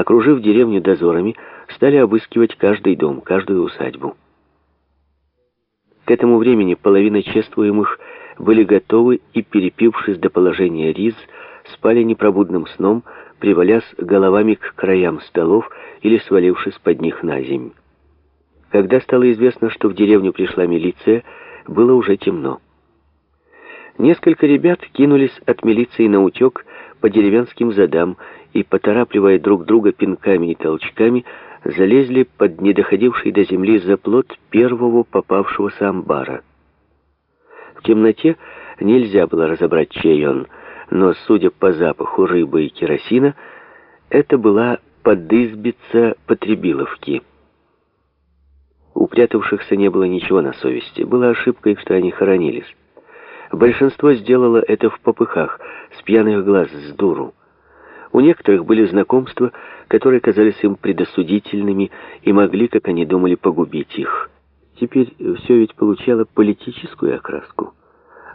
окружив деревню дозорами, стали обыскивать каждый дом, каждую усадьбу. К этому времени половина чествуемых были готовы и, перепившись до положения риз, спали непробудным сном, привалясь головами к краям столов или свалившись под них на земь. Когда стало известно, что в деревню пришла милиция, было уже темно. Несколько ребят кинулись от милиции на утек по деревенским задам и, поторапливая друг друга пинками и толчками, залезли под недоходивший до земли заплот первого попавшегося амбара. В темноте нельзя было разобрать, чей он, но, судя по запаху рыбы и керосина, это была подызбица потребиловки. У прятавшихся не было ничего на совести. Была ошибкой, что они хоронились. Большинство сделало это в попыхах, с пьяных глаз, с дуру. У некоторых были знакомства, которые казались им предосудительными и могли, как они думали, погубить их. Теперь все ведь получало политическую окраску.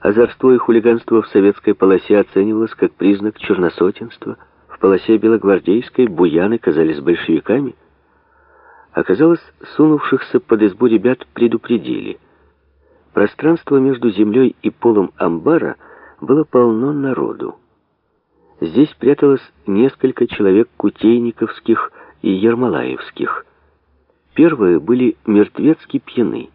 Озорство и хулиганство в советской полосе оценивалось как признак черносотенства. В полосе белогвардейской буяны казались большевиками. Оказалось, сунувшихся под избу ребят предупредили. Пространство между землей и полом амбара было полно народу. Здесь пряталось несколько человек кутейниковских и ермолаевских. Первые были мертвецки пьяны.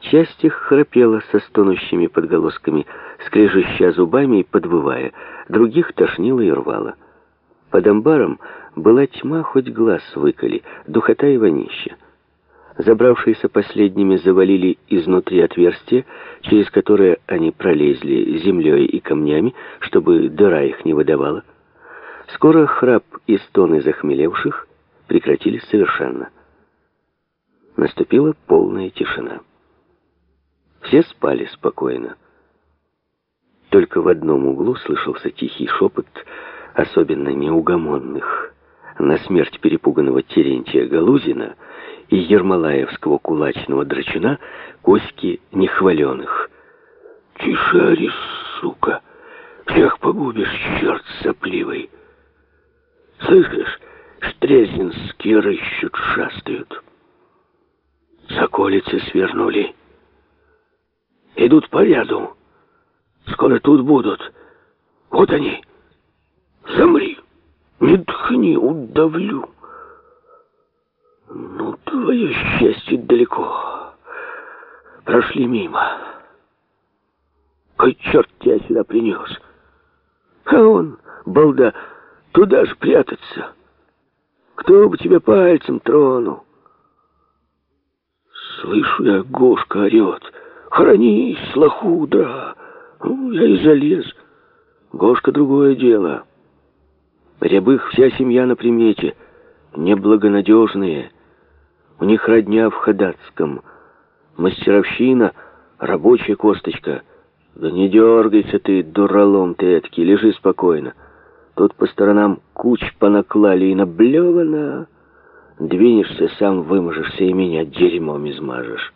Часть их храпела со стонущими подголосками, скрежеща зубами и подвывая, других тошнило и рвало. Под амбаром была тьма, хоть глаз выколи, духота и вонища. Забравшиеся последними завалили изнутри отверстие, через которое они пролезли землей и камнями, чтобы дыра их не выдавала. Скоро храп и стоны захмелевших прекратились совершенно. Наступила полная тишина. Все спали спокойно. Только в одном углу слышался тихий шепот, особенно неугомонных, на смерть перепуганного Терентия Галузина — и ермолаевского кулачного драчуна Коськи Нехваленых. «Тише, сука! Всех погубишь, черт сопливый! Слышишь, штрезинские рыщут, шастают. Соколицы свернули. Идут по ряду. Скоро тут будут. Вот они. Замри. Не дыхни, удавлю. Твое счастье далеко. Прошли мимо. Кой черт тебя сюда принес? А он, балда, туда же прятаться. Кто бы тебя пальцем тронул? Слышу я, Гошка орет. Хранись, лохудра. Ну, я и залез. Гошка другое дело. Рябых вся семья на примете. Неблагонадежные. У них родня в Ходатском. Мастеровщина, рабочая косточка. Да не дергайся ты, дуралом ты эдакий, лежи спокойно. Тут по сторонам куч понаклали и наблевано. Двинешься, сам выможешься и меня дерьмом измажешь.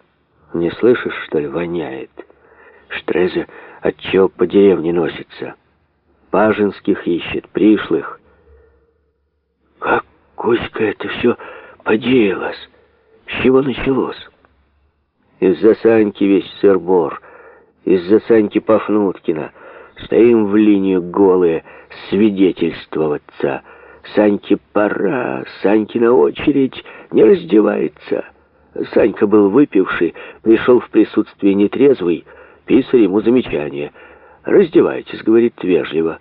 Не слышишь, что ли, воняет? Штрезе отчего по деревне носится. Пажинских ищет, пришлых. Как Коська это все поделалось? С чего началось? Из-за Саньки весь сырбор, из-за Саньки Пафнуткина. Стоим в линию голые, свидетельствоваться. Саньке пора, Саньке на очередь, не раздевается. Санька был выпивший, пришел в присутствие нетрезвый, писарь ему замечание. «Раздевайтесь», — говорит вежливо.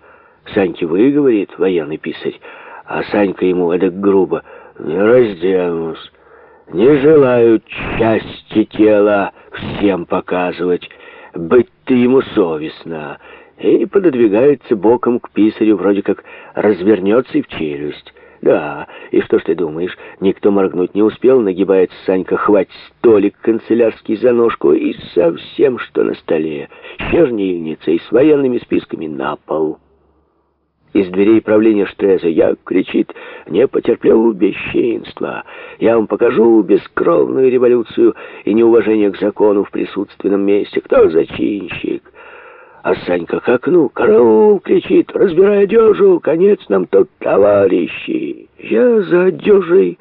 Саньке вы, говорит военный писарь, а Санька ему эдак грубо. «Не разденусь». Не желаю части тела всем показывать, быть ты ему совестно. И пододвигается боком к писарю, вроде как развернется и в челюсть. Да, и что ж ты думаешь, никто моргнуть не успел, нагибается Санька, хвать столик канцелярский за ножку и совсем что на столе, чернильницей с военными списками на пол. Из дверей правления Штреза я, кричит, не потерплю бесчинства. Я вам покажу бескровную революцию и неуважение к закону в присутственном месте. Кто зачинщик? А Санька к окну, караул, кричит, разбирай одежу, конец нам тут, товарищи. Я за одежей